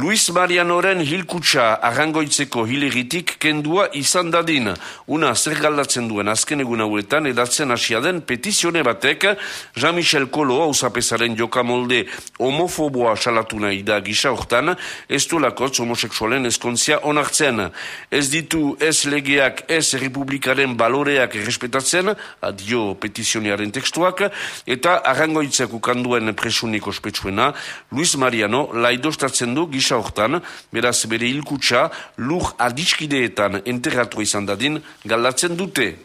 Luis Marianoren hilkutsa arrangoitzeko hileritik kendua izan dadin. Una zer galdatzen duen azken egun hauetan edatzen hasia den petizione batek Jean-Michel Kolo hausapesaren jokamolde homofoboa salatu nahi da gisa hortan, ez du lakotz homoseksualen eskontzia onartzen. Ez ditu ez legeak ez republikaren baloreak errespetatzen, adio petizioniaren tekstuak, eta arrangoitzak ukanduen presunik ospetsuena, Luis Mariano laidostatzen du gisa hortan, beraz bere hilkutsa lur adiskideetan enterratu izan dadin galdatzen dute.